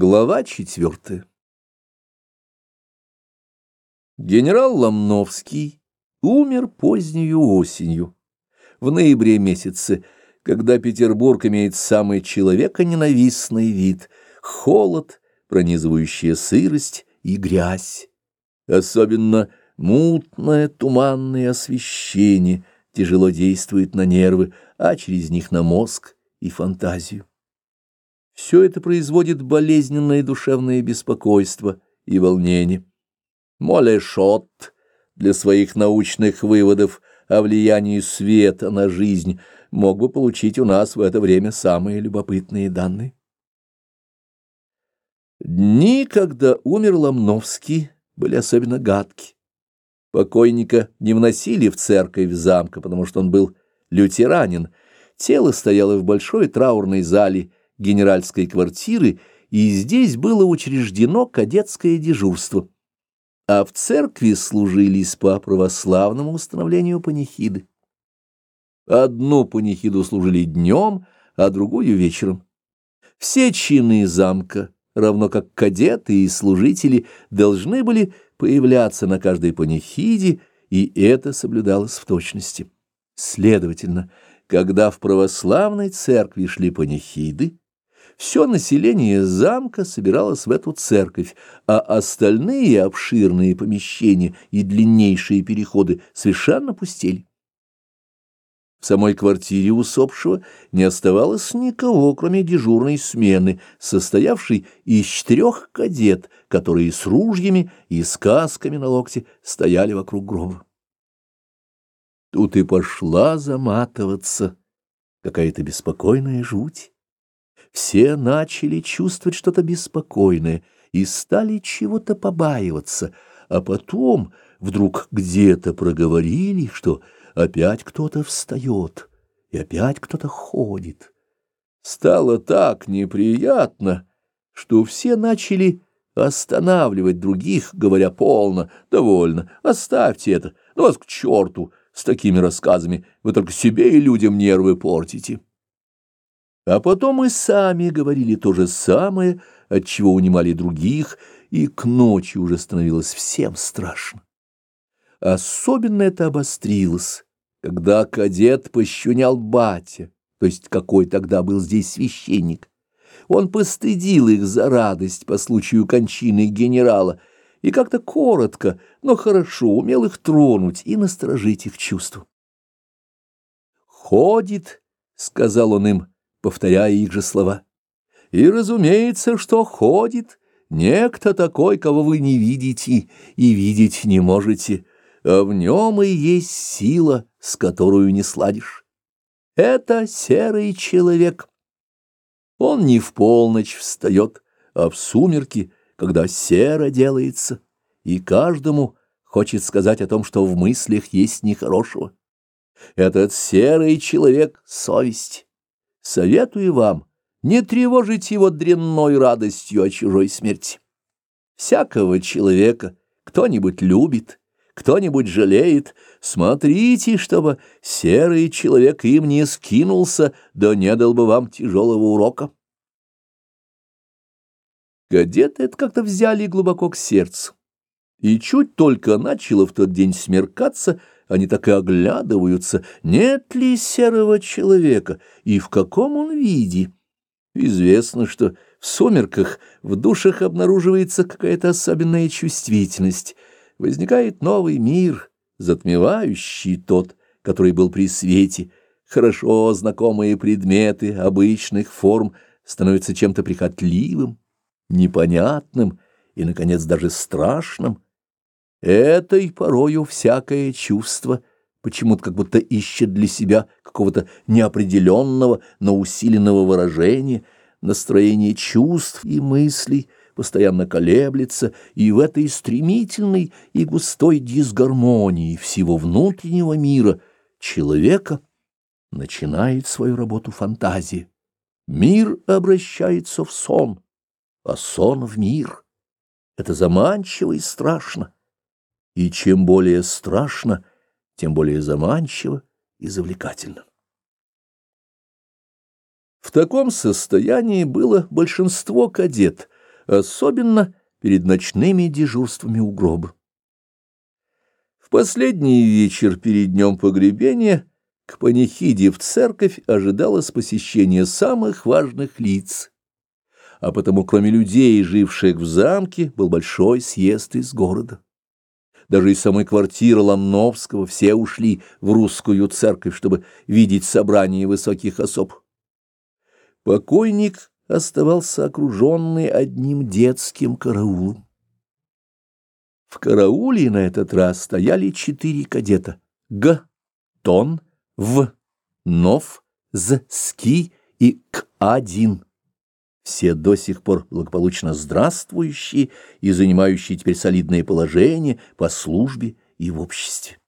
Глава четвертая Генерал Ломновский умер позднюю осенью, в ноябре месяце, когда Петербург имеет самый человеконенавистный вид, холод, пронизывающая сырость и грязь. Особенно мутное туманное освещение тяжело действует на нервы, а через них на мозг и фантазию. Все это производит болезненное душевное беспокойство и волнение. Молешот для своих научных выводов о влиянии света на жизнь мог бы получить у нас в это время самые любопытные данные. Дни, когда умер Ломновский, были особенно гадки. Покойника не вносили в церковь замка, потому что он был лютеранин. Тело стояло в большой траурной зале, генеральской квартиры, и здесь было учреждено кадетское дежурство. А в церкви служились по православному установлению панихиды. Одну панихиду служили днем, а другую вечером. Все чины замка, равно как кадеты и служители, должны были появляться на каждой панихиде, и это соблюдалось в точности. Следовательно, когда в православной церкви шли панихиды, все население замка собиралось в эту церковь, а остальные обширные помещения и длиннейшие переходы совершенно пустели. В самой квартире усопшего не оставалось никого, кроме дежурной смены, состоявшей из четырех кадет, которые с ружьями и с касками на локте стояли вокруг гроба. Тут и пошла заматываться какая-то беспокойная жуть все начали чувствовать что-то беспокойное и стали чего-то побаиваться, а потом вдруг где-то проговорили, что опять кто-то встает и опять кто-то ходит. Стало так неприятно, что все начали останавливать других, говоря полно, довольно, оставьте это, ну вас к черту с такими рассказами, вы только себе и людям нервы портите. А потом и сами говорили то же самое, от чего унимали других, и к ночи уже становилось всем страшно. Особенно это обострилось, когда кадет пощунял батя, то есть какой тогда был здесь священник. Он постыдил их за радость по случаю кончины генерала и как-то коротко, но хорошо умел их тронуть и насторожить их чувства. «Ходит», — сказал он им, — повторяя их же слова. И, разумеется, что ходит некто такой, кого вы не видите и видеть не можете, а в нем и есть сила, с которой не сладишь. Это серый человек. Он не в полночь встает, а в сумерки, когда серо делается, и каждому хочет сказать о том, что в мыслях есть нехорошего. Этот серый человек — совесть. Советую вам не тревожить его дрянной радостью о чужой смерти. Всякого человека кто-нибудь любит, кто-нибудь жалеет, смотрите, чтобы серый человек им не скинулся, да не дал бы вам тяжелого урока. Кадеты это как-то взяли глубоко к сердцу. И чуть только начало в тот день смеркаться, они так и оглядываются, нет ли серого человека и в каком он виде. Известно, что в сумерках в душах обнаруживается какая-то особенная чувствительность, возникает новый мир, затмевающий тот, который был при свете, хорошо знакомые предметы обычных форм становятся чем-то прихотливым, непонятным и, наконец, даже страшным, это и порою всякое чувство почему-то как будто ищет для себя какого-то неопределенного, но усиленного выражения, настроение чувств и мыслей постоянно колеблется, и в этой стремительной и густой дисгармонии всего внутреннего мира человека начинает свою работу фантазия. Мир обращается в сон, а сон в мир. Это заманчиво и страшно. И чем более страшно, тем более заманчиво и завлекательно. В таком состоянии было большинство кадет, особенно перед ночными дежурствами у гроба. В последний вечер перед днем погребения к панихиде в церковь ожидалось посещение самых важных лиц, а потому кроме людей, живших в замке, был большой съезд из города. Даже из самой квартиры Ломновского все ушли в русскую церковь, чтобы видеть собрание высоких особ. Покойник оставался окруженный одним детским караулом. В карауле на этот раз стояли четыре кадета — Г, Тон, В, Нов, З, Ски и К-1. Все до сих пор благополучно здравствующие и занимающие теперь солидное положение по службе и в обществе.